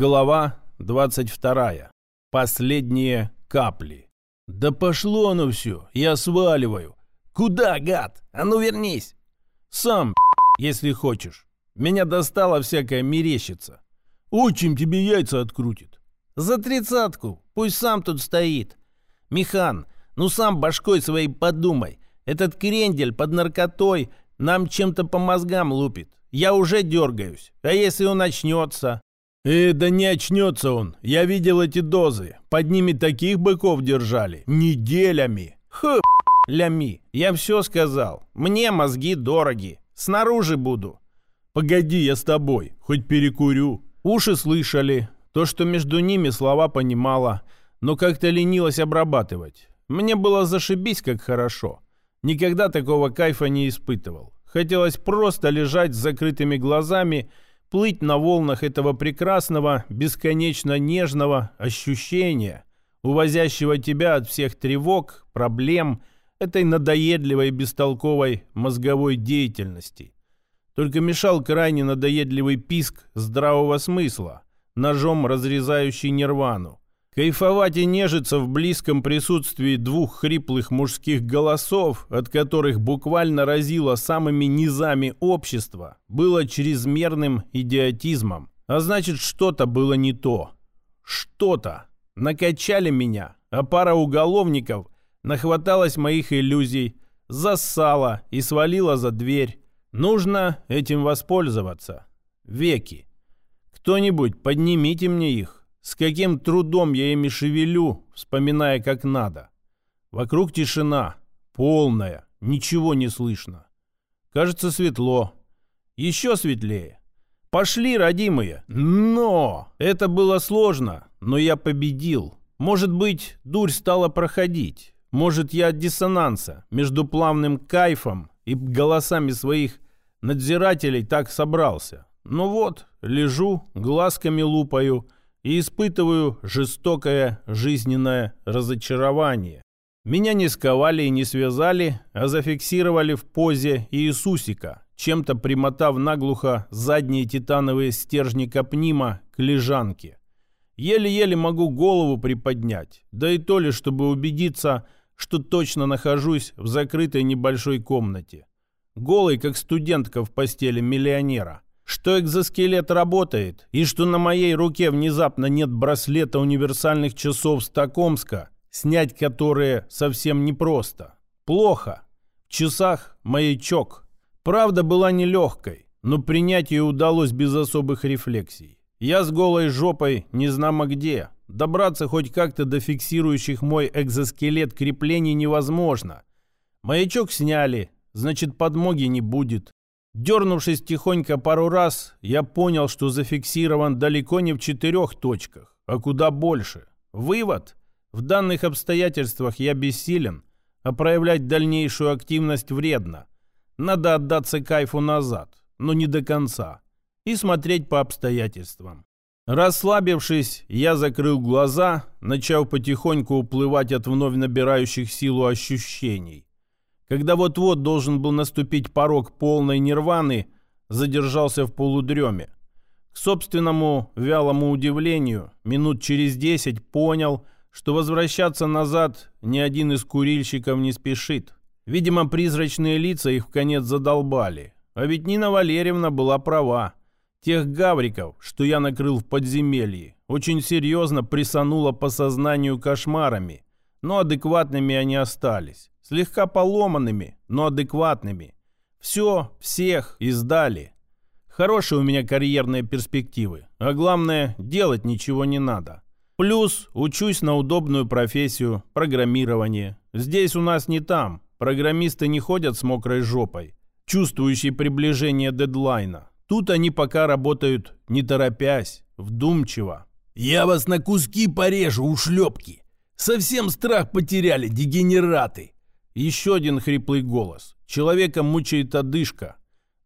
Глава 22. Последние капли. «Да пошло оно все, я сваливаю». «Куда, гад? А ну вернись!» «Сам, если хочешь. Меня достало всякая мерещица. Очень тебе яйца открутит». «За тридцатку, пусть сам тут стоит». «Михан, ну сам башкой своей подумай. Этот крендель под наркотой нам чем-то по мозгам лупит. Я уже дергаюсь. А если он очнется?» «Э, да не очнется он. Я видел эти дозы. Под ними таких быков держали. Неделями. Хы, лями. Я все сказал. Мне мозги дороги. Снаружи буду. Погоди, я с тобой. Хоть перекурю. Уши слышали. То, что между ними слова понимала. Но как-то ленилась обрабатывать. Мне было зашибись, как хорошо. Никогда такого кайфа не испытывал. Хотелось просто лежать с закрытыми глазами плыть на волнах этого прекрасного, бесконечно нежного ощущения, увозящего тебя от всех тревог, проблем, этой надоедливой бестолковой мозговой деятельности. Только мешал крайне надоедливый писк здравого смысла, ножом разрезающий нирвану. Кайфовать и нежиться в близком присутствии двух хриплых мужских голосов, от которых буквально разило самыми низами общества, было чрезмерным идиотизмом. А значит, что-то было не то. Что-то. Накачали меня, а пара уголовников нахваталась моих иллюзий, зассала и свалила за дверь. Нужно этим воспользоваться. Веки. Кто-нибудь, поднимите мне их. С каким трудом я ими шевелю, вспоминая как надо. Вокруг тишина, полная, ничего не слышно. Кажется, светло. Еще светлее. Пошли, родимые. Но! Это было сложно, но я победил. Может быть, дурь стала проходить. Может, я от диссонанса между плавным кайфом и голосами своих надзирателей так собрался. Ну вот, лежу, глазками лупаю — и испытываю жестокое жизненное разочарование. Меня не сковали и не связали, а зафиксировали в позе Иисусика, чем-то примотав наглухо задние титановые стержни капнима к лежанке. Еле-еле могу голову приподнять, да и то ли, чтобы убедиться, что точно нахожусь в закрытой небольшой комнате. Голый, как студентка в постели миллионера – что экзоскелет работает, и что на моей руке внезапно нет браслета универсальных часов Стокомска, снять которые совсем непросто. Плохо. В часах маячок. Правда была нелегкой, но принять ее удалось без особых рефлексий. Я с голой жопой не знамо где. Добраться хоть как-то до фиксирующих мой экзоскелет креплений невозможно. Маячок сняли, значит подмоги не будет. Дернувшись тихонько пару раз, я понял, что зафиксирован далеко не в четырех точках, а куда больше. Вывод? В данных обстоятельствах я бессилен, а проявлять дальнейшую активность вредно. Надо отдаться кайфу назад, но не до конца, и смотреть по обстоятельствам. Расслабившись, я закрыл глаза, начав потихоньку уплывать от вновь набирающих силу ощущений когда вот-вот должен был наступить порог полной нирваны, задержался в полудреме. К собственному вялому удивлению, минут через десять понял, что возвращаться назад ни один из курильщиков не спешит. Видимо, призрачные лица их в конец задолбали. А ведь Нина Валерьевна была права. Тех гавриков, что я накрыл в подземелье, очень серьезно присануло по сознанию кошмарами, но адекватными они остались слегка поломанными, но адекватными. Все, всех издали. Хорошие у меня карьерные перспективы, а главное, делать ничего не надо. Плюс учусь на удобную профессию – программирование. Здесь у нас не там. Программисты не ходят с мокрой жопой, чувствующие приближение дедлайна. Тут они пока работают не торопясь, вдумчиво. «Я вас на куски порежу, ушлепки! Совсем страх потеряли, дегенераты!» Еще один хриплый голос. Человека мучает одышка.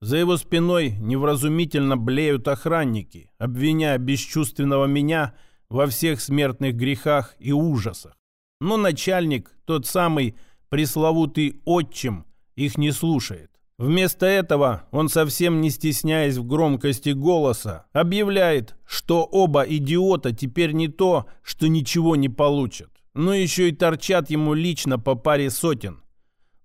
За его спиной невразумительно блеют охранники, обвиняя бесчувственного меня во всех смертных грехах и ужасах. Но начальник, тот самый пресловутый отчим, их не слушает. Вместо этого он, совсем не стесняясь в громкости голоса, объявляет, что оба идиота теперь не то, что ничего не получат, но еще и торчат ему лично по паре сотен.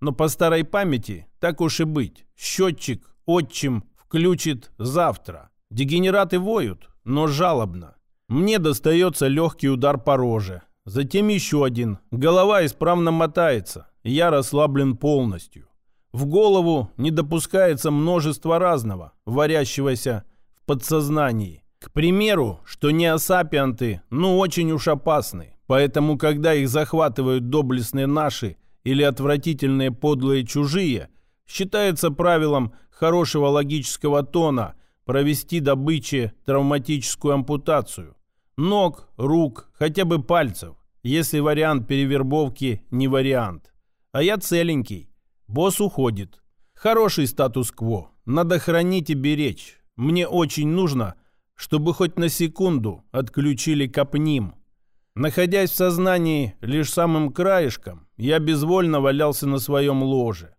Но по старой памяти, так уж и быть, счетчик, отчим включит завтра. Дегенераты воют, но жалобно. Мне достается легкий удар по роже. Затем еще один. Голова исправно мотается. Я расслаблен полностью. В голову не допускается множество разного, варящегося в подсознании. К примеру, что неосапианты, ну очень уж опасны. Поэтому, когда их захватывают доблестные наши или отвратительные подлые чужие, считается правилом хорошего логического тона провести добыче травматическую ампутацию. Ног, рук, хотя бы пальцев, если вариант перевербовки не вариант. А я целенький. Босс уходит. Хороший статус-кво. Надо хранить и беречь. Мне очень нужно, чтобы хоть на секунду отключили капним. Находясь в сознании лишь самым краешком, я безвольно валялся на своем ложе.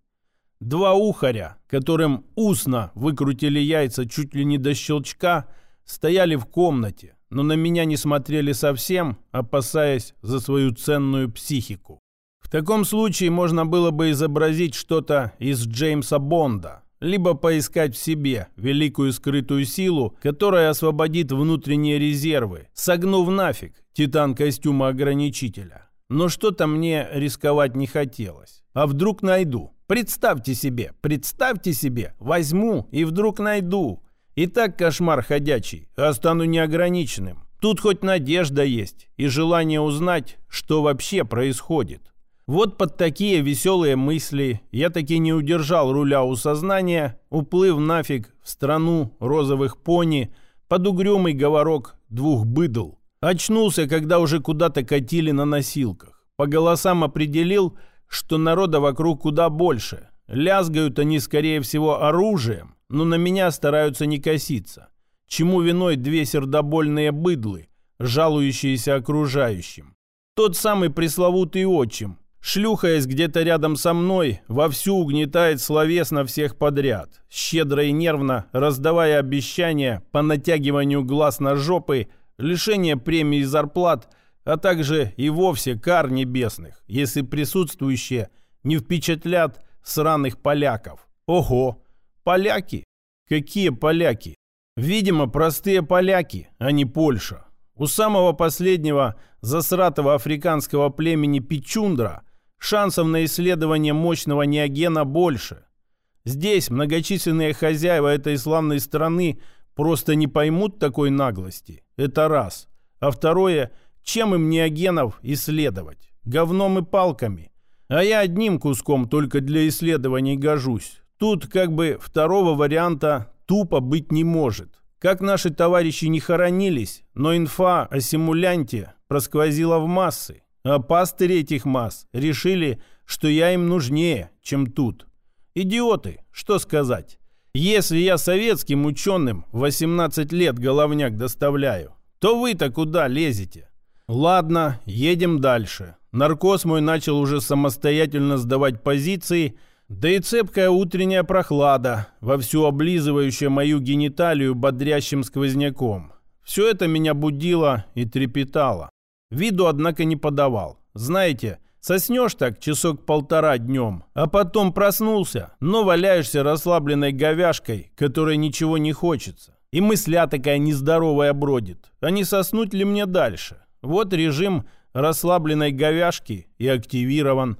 Два ухаря, которым устно выкрутили яйца чуть ли не до щелчка, стояли в комнате, но на меня не смотрели совсем, опасаясь за свою ценную психику. В таком случае можно было бы изобразить что-то из Джеймса Бонда, либо поискать в себе великую скрытую силу, которая освободит внутренние резервы, согнув нафиг титан костюма ограничителя. Но что-то мне рисковать не хотелось. А вдруг найду? Представьте себе, представьте себе, возьму и вдруг найду. И так кошмар ходячий, а стану неограниченным. Тут хоть надежда есть и желание узнать, что вообще происходит. Вот под такие веселые мысли я таки не удержал руля у сознания, уплыв нафиг в страну розовых пони под угрюмый говорок двух быдл. Очнулся, когда уже куда-то катили на носилках. По голосам определил, что народа вокруг куда больше. Лязгают они, скорее всего, оружием, но на меня стараются не коситься. Чему виной две сердобольные быдлы, жалующиеся окружающим. Тот самый пресловутый отчим, шлюхаясь где-то рядом со мной, вовсю угнетает словесно всех подряд, щедро и нервно раздавая обещания по натягиванию глаз на жопы, лишение премий и зарплат, а также и вовсе кар небесных, если присутствующие не впечатлят сраных поляков. Ого! Поляки? Какие поляки? Видимо, простые поляки, а не Польша. У самого последнего засратого африканского племени Пичундра шансов на исследование мощного неогена больше. Здесь многочисленные хозяева этой славной страны просто не поймут такой наглости. Это раз. А второе, чем им неогенов исследовать? Говном и палками. А я одним куском только для исследований гожусь. Тут как бы второго варианта тупо быть не может. Как наши товарищи не хоронились, но инфа о симулянте просквозила в массы. А пастыри этих масс решили, что я им нужнее, чем тут. Идиоты, что сказать. Если я советским ученым 18 лет головняк доставляю, то вы-то куда лезете? Ладно, едем дальше. Наркоз мой начал уже самостоятельно сдавать позиции – да и цепкая утренняя прохлада, вовсю облизывающая мою гениталию бодрящим сквозняком. Все это меня будило и трепетало. Виду, однако, не подавал. Знаете, соснешь так часок-полтора днем, а потом проснулся, но валяешься расслабленной говяшкой, которой ничего не хочется. И мысля такая нездоровая бродит. А не соснуть ли мне дальше? Вот режим расслабленной говяшки и активирован.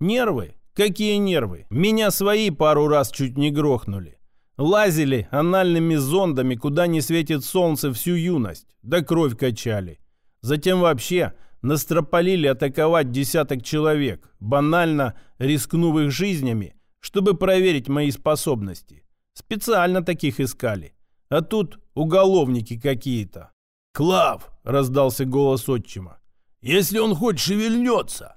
Нервы Какие нервы? Меня свои пару раз чуть не грохнули. Лазили анальными зондами, куда не светит солнце всю юность, да кровь качали. Затем вообще настропалили атаковать десяток человек, банально рискнув их жизнями, чтобы проверить мои способности. Специально таких искали. А тут уголовники какие-то. «Клав!» — раздался голос отчима. «Если он хоть шевельнется,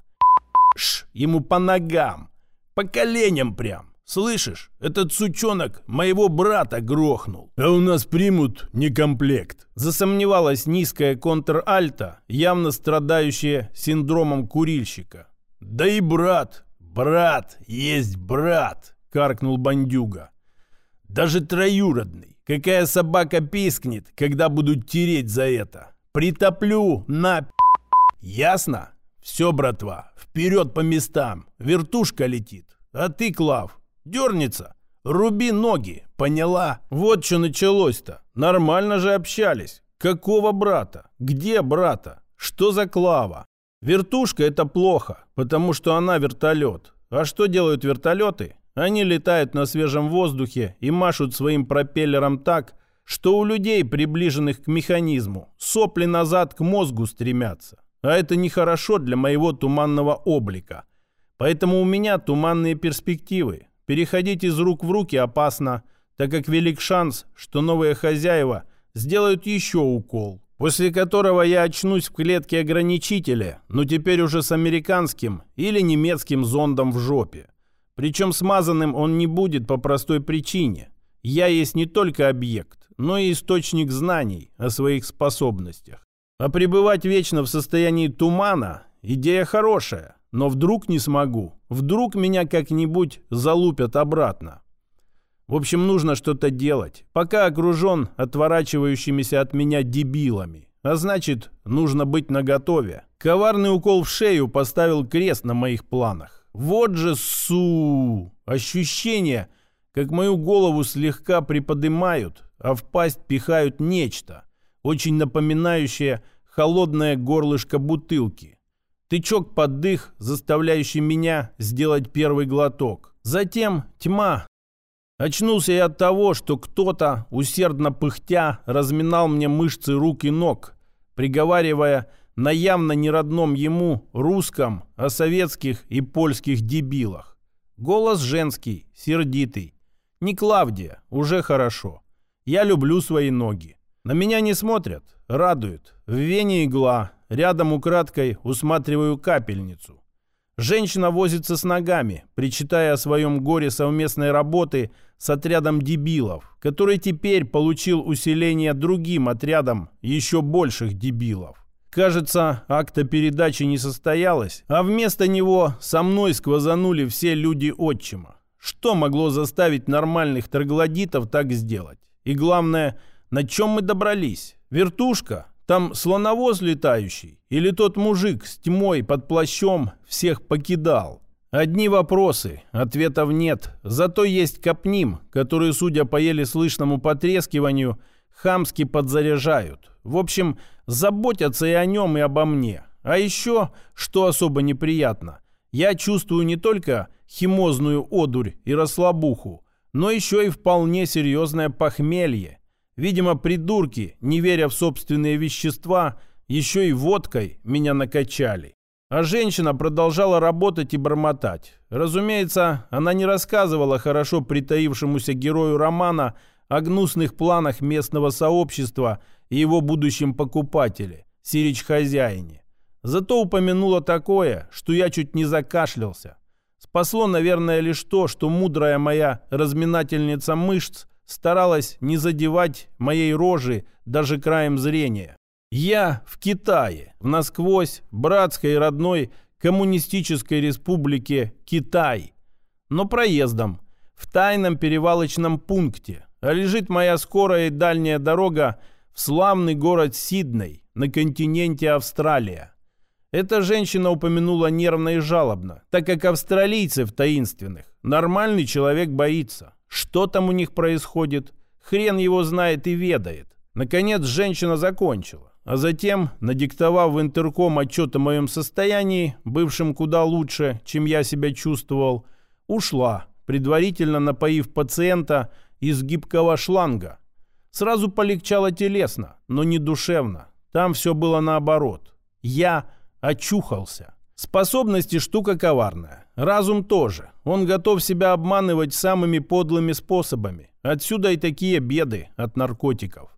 Ш, ему по ногам, по коленям прям. Слышишь, этот сучонок моего брата грохнул. А у нас примут некомплект. Засомневалась низкая контр-альта, явно страдающая синдромом курильщика. Да и брат, брат, есть брат. каркнул бандюга. «Даже троюродный. Какая собака пискнет, когда будут тереть за это? Притоплю на Ясно? Все, братва, вперед по местам. Вертушка летит. А ты, Клав, дернется. Руби ноги, поняла? Вот что началось-то. Нормально же общались. Какого брата? Где брата? Что за Клава? Вертушка – это плохо, потому что она вертолет. А что делают вертолеты? Они летают на свежем воздухе и машут своим пропеллером так, что у людей, приближенных к механизму, сопли назад к мозгу стремятся. А это нехорошо для моего туманного облика. Поэтому у меня туманные перспективы. Переходить из рук в руки опасно, так как велик шанс, что новые хозяева сделают еще укол после которого я очнусь в клетке ограничителя, но теперь уже с американским или немецким зондом в жопе. Причем смазанным он не будет по простой причине. Я есть не только объект, но и источник знаний о своих способностях. А пребывать вечно в состоянии тумана – идея хорошая, но вдруг не смогу, вдруг меня как-нибудь залупят обратно. В общем, нужно что-то делать, пока окружен отворачивающимися от меня дебилами. А значит, нужно быть наготове. Коварный укол в шею поставил крест на моих планах. Вот же су! Ощущение, как мою голову слегка приподнимают, а в пасть пихают нечто, очень напоминающее холодное горлышко бутылки. Тычок под дых, заставляющий меня сделать первый глоток. Затем тьма, Очнулся я от того, что кто-то, усердно пыхтя, разминал мне мышцы рук и ног, приговаривая на явно неродном ему русском о советских и польских дебилах. Голос женский, сердитый. Не Клавдия, уже хорошо. Я люблю свои ноги. На меня не смотрят, радуют. В вене игла, рядом украдкой усматриваю капельницу. Женщина возится с ногами, причитая о своем горе совместной работы с отрядом дебилов, который теперь получил усиление другим отрядом еще больших дебилов. Кажется, акта передачи не состоялось, а вместо него со мной сквозанули все люди отчима. Что могло заставить нормальных троглодитов так сделать? И главное, на чем мы добрались? Вертушка? Там слоновоз летающий? Или тот мужик с тьмой под плащом всех покидал? Одни вопросы, ответов нет. Зато есть Капним, который, судя по еле слышному потрескиванию, хамски подзаряжают. В общем, заботятся и о нем, и обо мне. А еще, что особо неприятно, я чувствую не только химозную одурь и расслабуху, но еще и вполне серьезное похмелье. Видимо, придурки, не веря в собственные вещества, еще и водкой меня накачали. А женщина продолжала работать и бормотать. Разумеется, она не рассказывала хорошо притаившемуся герою романа о гнусных планах местного сообщества и его будущем покупателе, Сирич-хозяине. Зато упомянула такое, что я чуть не закашлялся. Спасло, наверное, лишь то, что мудрая моя разминательница мышц старалась не задевать моей рожи даже краем зрения. Я в Китае, в насквозь братской родной коммунистической республике Китай, но проездом, в тайном перевалочном пункте, а лежит моя скорая и дальняя дорога в славный город Сидней на континенте Австралия. Эта женщина упомянула нервно и жалобно, так как австралийцев таинственных нормальный человек боится. Что там у них происходит? Хрен его знает и ведает. Наконец женщина закончила, а затем, надиктовав в интерком отчет о моем состоянии, бывшем куда лучше, чем я себя чувствовал, ушла, предварительно напоив пациента из гибкого шланга. Сразу полегчало телесно, но не душевно. Там все было наоборот. Я очухался. Способности штука коварная. Разум тоже. Он готов себя обманывать самыми подлыми способами. Отсюда и такие беды от наркотиков.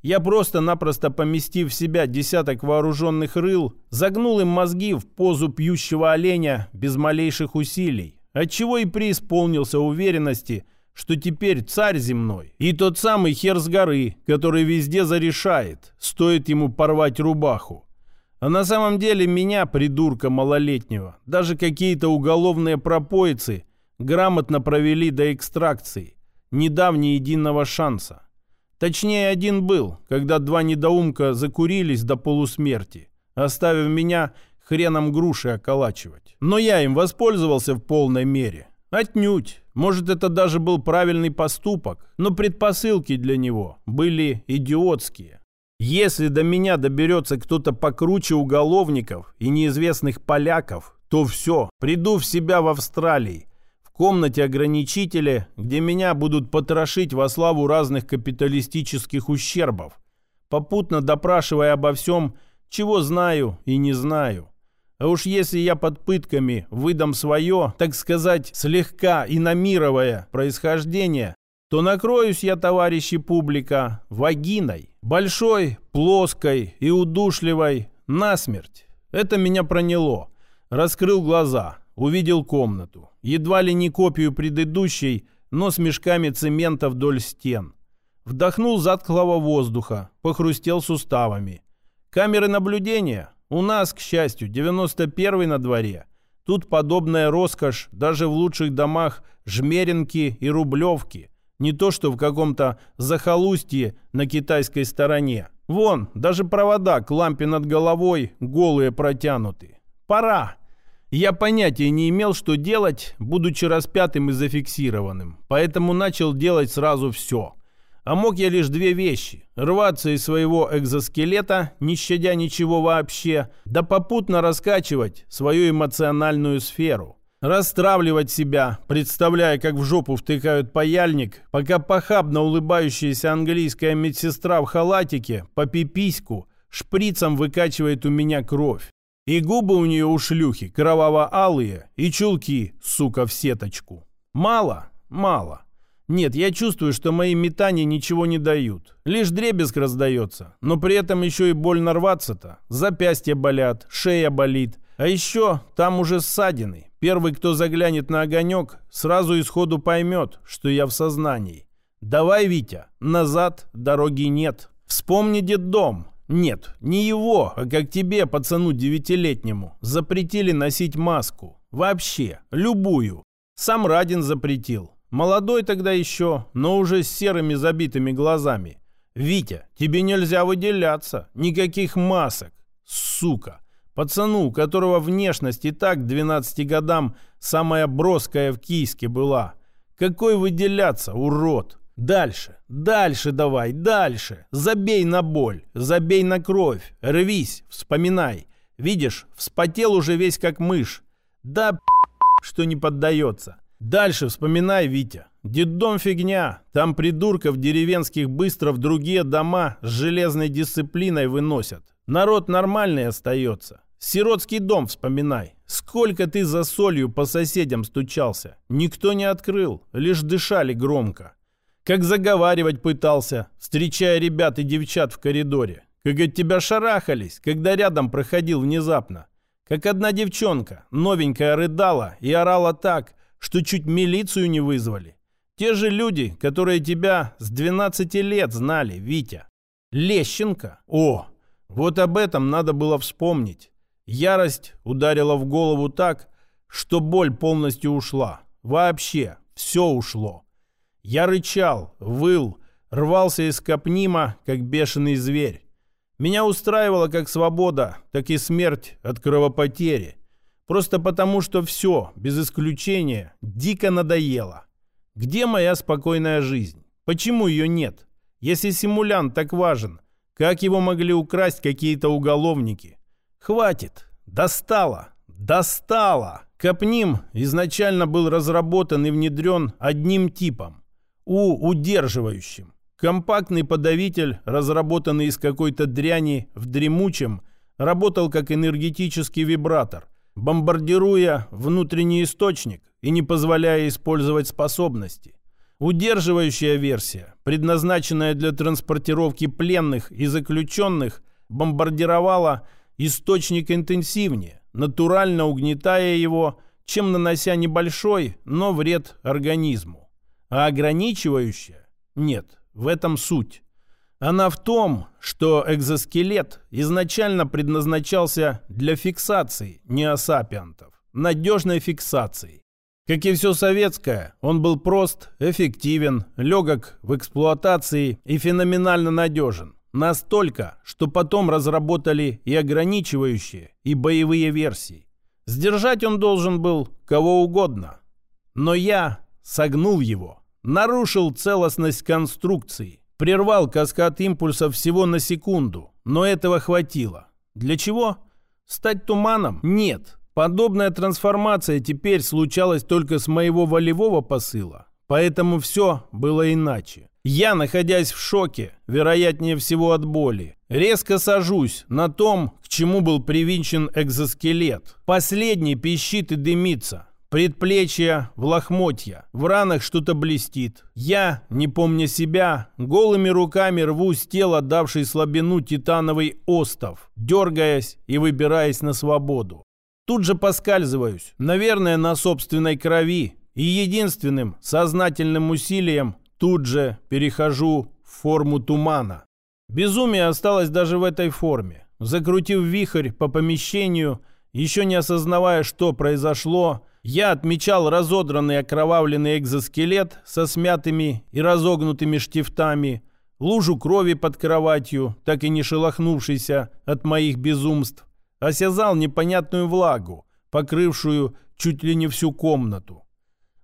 Я просто-напросто поместив в себя десяток вооруженных рыл, загнул им мозги в позу пьющего оленя без малейших усилий, отчего и преисполнился уверенности, что теперь царь земной и тот самый хер с горы, который везде зарешает, стоит ему порвать рубаху. А на самом деле меня, придурка малолетнего, даже какие-то уголовные пропойцы грамотно провели до экстракции, не дав ни единого шанса. Точнее, один был, когда два недоумка закурились до полусмерти, оставив меня хреном груши околачивать. Но я им воспользовался в полной мере. Отнюдь. Может, это даже был правильный поступок, но предпосылки для него были идиотские. Если до меня доберется кто-то покруче уголовников и неизвестных поляков, то все, приду в себя в Австралии, в комнате ограничителя, где меня будут потрошить во славу разных капиталистических ущербов, попутно допрашивая обо всем, чего знаю и не знаю. А уж если я под пытками выдам свое, так сказать, слегка иномировое происхождение, то накроюсь я, товарищи публика, вагиной. Большой, плоской и удушливой насмерть. Это меня проняло. Раскрыл глаза, увидел комнату. Едва ли не копию предыдущей, но с мешками цемента вдоль стен. Вдохнул затхлого воздуха, похрустел суставами. Камеры наблюдения у нас, к счастью, 91-й на дворе. Тут подобная роскошь даже в лучших домах Жмеринки и Рублевки. Не то, что в каком-то захолустье на китайской стороне. Вон, даже провода к лампе над головой голые протянуты. Пора. Я понятия не имел, что делать, будучи распятым и зафиксированным. Поэтому начал делать сразу все. А мог я лишь две вещи. Рваться из своего экзоскелета, не щадя ничего вообще, да попутно раскачивать свою эмоциональную сферу. Растравливать себя, представляя, как в жопу втыкают паяльник, пока похабно улыбающаяся английская медсестра в халатике по пипиську шприцем выкачивает у меня кровь. И губы у нее у шлюхи кроваво-алые, и чулки, сука, в сеточку. Мало? Мало. Нет, я чувствую, что мои метания ничего не дают. Лишь дребезг раздается. Но при этом еще и больно рваться-то. Запястья болят, шея болит. А еще там уже ссадины. Первый, кто заглянет на огонек, сразу исходу поймет, что я в сознании. Давай, Витя, назад дороги нет. Вспомни дом. Нет, не его, а как тебе, пацану девятилетнему, запретили носить маску. Вообще, любую. Сам Радин запретил. Молодой тогда еще, но уже с серыми забитыми глазами. «Витя, тебе нельзя выделяться. Никаких масок. Сука!» Пацану, которого внешность и так к 12 годам самая броская в кийске была. Какой выделяться, урод? Дальше, дальше давай, дальше. Забей на боль, забей на кровь. Рвись, вспоминай. Видишь, вспотел уже весь как мышь. Да, что не поддается. Дальше вспоминай, Витя. Детдом фигня. Там придурков деревенских быстро в другие дома с железной дисциплиной выносят. Народ нормальный остается. Сиротский дом вспоминай. Сколько ты за солью по соседям стучался. Никто не открыл, лишь дышали громко. Как заговаривать пытался, встречая ребят и девчат в коридоре. Как от тебя шарахались, когда рядом проходил внезапно. Как одна девчонка, новенькая, рыдала и орала так, что чуть милицию не вызвали. Те же люди, которые тебя с 12 лет знали, Витя. Лещенко? О, вот об этом надо было вспомнить. Ярость ударила в голову так, что боль полностью ушла. Вообще, все ушло. Я рычал, выл, рвался из капнима, как бешеный зверь. Меня устраивала как свобода, так и смерть от кровопотери. Просто потому, что все, без исключения, дико надоело. Где моя спокойная жизнь? Почему ее нет? Если симулянт так важен, как его могли украсть какие-то уголовники? Хватит. Достало. Достало. Капним изначально был разработан и внедрен одним типом. У удерживающим. Компактный подавитель, разработанный из какой-то дряни в дремучем, работал как энергетический вибратор – бомбардируя внутренний источник и не позволяя использовать способности. Удерживающая версия, предназначенная для транспортировки пленных и заключенных, бомбардировала источник интенсивнее, натурально угнетая его, чем нанося небольшой, но вред организму. А ограничивающая? Нет, в этом суть. Она в том, что экзоскелет изначально предназначался для фиксации неосапиантов, надежной фиксации. Как и все советское, он был прост, эффективен, легок в эксплуатации и феноменально надежен. Настолько, что потом разработали и ограничивающие, и боевые версии. Сдержать он должен был кого угодно. Но я согнул его, нарушил целостность конструкции, прервал каскад импульсов всего на секунду, но этого хватило. Для чего? Стать туманом? Нет. Подобная трансформация теперь случалась только с моего волевого посыла, поэтому все было иначе. Я, находясь в шоке, вероятнее всего от боли, резко сажусь на том, к чему был привинчен экзоскелет. Последний пищит и дымится. Предплечья в лохмотья, в ранах что-то блестит. Я, не помня себя, голыми руками рву с тела, давший слабину титановый остов, дергаясь и выбираясь на свободу. Тут же поскальзываюсь, наверное, на собственной крови, и единственным сознательным усилием тут же перехожу в форму тумана. Безумие осталось даже в этой форме. Закрутив вихрь по помещению, еще не осознавая, что произошло, я отмечал разодранный окровавленный экзоскелет со смятыми и разогнутыми штифтами, лужу крови под кроватью, так и не шелохнувшейся от моих безумств, осязал непонятную влагу, покрывшую чуть ли не всю комнату.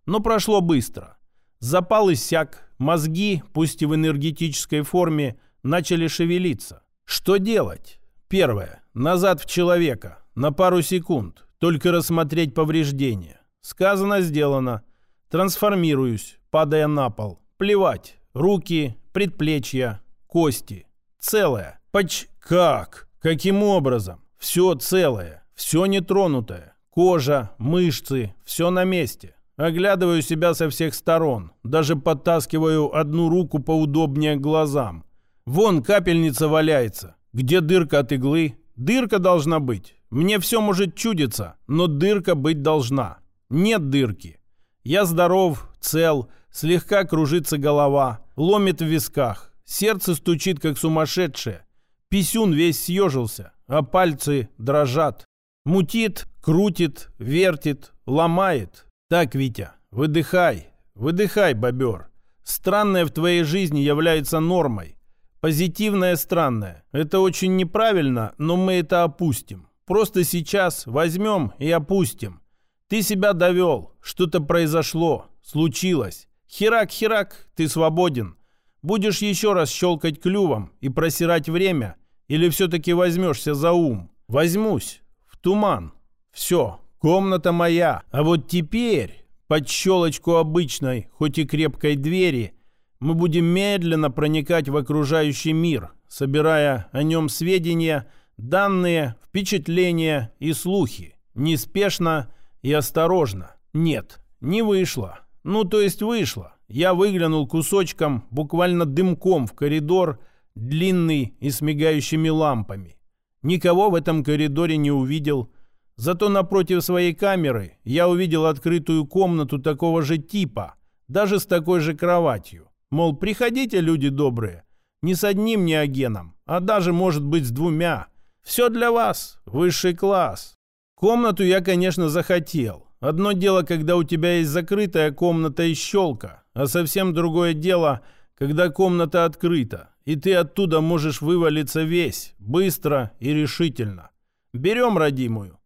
Но прошло быстро. Запал иссяк, мозги, пусть и в энергетической форме, начали шевелиться. Что делать? Первое. Назад в человека. На пару секунд. Только рассмотреть повреждения. Сказано, сделано. Трансформируюсь, падая на пол. Плевать. Руки, предплечья, кости. Целое. Поч... Как? Каким образом? Все целое, все нетронутое. Кожа, мышцы, все на месте. Оглядываю себя со всех сторон. Даже подтаскиваю одну руку поудобнее к глазам. Вон капельница валяется. Где дырка от иглы? Дырка должна быть. Мне все может чудиться, но дырка быть должна. Нет дырки. Я здоров, цел, слегка кружится голова, ломит в висках. Сердце стучит, как сумасшедшее. Писюн весь съежился а пальцы дрожат. Мутит, крутит, вертит, ломает. Так, Витя, выдыхай, выдыхай, бобер. Странное в твоей жизни является нормой. Позитивное странное. Это очень неправильно, но мы это опустим. Просто сейчас возьмем и опустим. Ты себя довел, что-то произошло, случилось. Херак-херак, ты свободен. Будешь еще раз щелкать клювом и просирать время – или все-таки возьмешься за ум? Возьмусь. В туман. Все. Комната моя. А вот теперь, под щелочку обычной, хоть и крепкой двери, мы будем медленно проникать в окружающий мир, собирая о нем сведения, данные, впечатления и слухи. Неспешно и осторожно. Нет, не вышло. Ну, то есть вышло. Я выглянул кусочком, буквально дымком в коридор, длинный и с мигающими лампами. Никого в этом коридоре не увидел. Зато напротив своей камеры я увидел открытую комнату такого же типа, даже с такой же кроватью. Мол, приходите, люди добрые, не с одним неогеном, а даже, может быть, с двумя. Все для вас, высший класс. Комнату я, конечно, захотел. Одно дело, когда у тебя есть закрытая комната и щелка, а совсем другое дело, когда комната открыта, и ты оттуда можешь вывалиться весь, быстро и решительно. Берем родимую.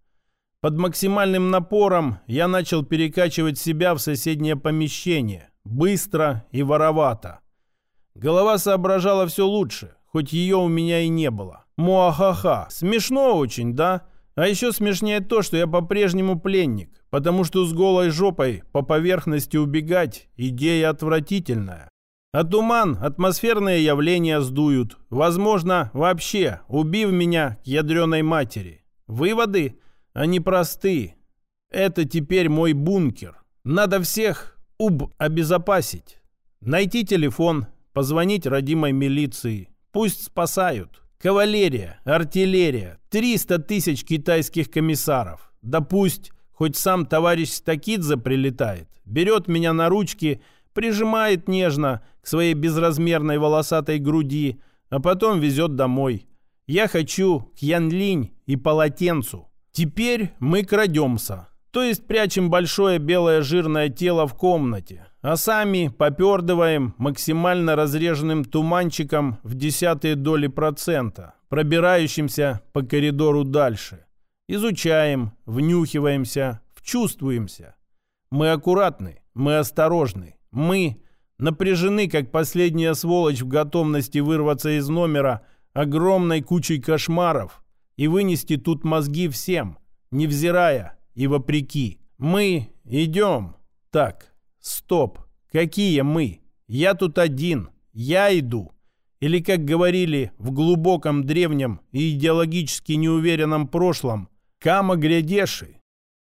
Под максимальным напором я начал перекачивать себя в соседнее помещение, быстро и воровато. Голова соображала все лучше, хоть ее у меня и не было. Муахаха, смешно очень, да? А еще смешнее то, что я по-прежнему пленник, потому что с голой жопой по поверхности убегать – идея отвратительная. А туман атмосферные явления сдуют. Возможно, вообще, убив меня к ядреной матери. Выводы? Они просты. Это теперь мой бункер. Надо всех уб обезопасить. Найти телефон, позвонить родимой милиции. Пусть спасают. Кавалерия, артиллерия, 300 тысяч китайских комиссаров. Да пусть хоть сам товарищ Стакидзе прилетает, берет меня на ручки – прижимает нежно к своей безразмерной волосатой груди, а потом везет домой. Я хочу к Янлинь и полотенцу. Теперь мы крадемся. То есть прячем большое белое жирное тело в комнате, а сами попердываем максимально разреженным туманчиком в десятые доли процента, пробирающимся по коридору дальше. Изучаем, внюхиваемся, вчувствуемся. Мы аккуратны, мы осторожны, мы напряжены, как последняя сволочь в готовности вырваться из номера огромной кучей кошмаров и вынести тут мозги всем, невзирая и вопреки. Мы идем. Так, стоп. Какие мы? Я тут один. Я иду. Или, как говорили в глубоком древнем и идеологически неуверенном прошлом, Кама Глядеши,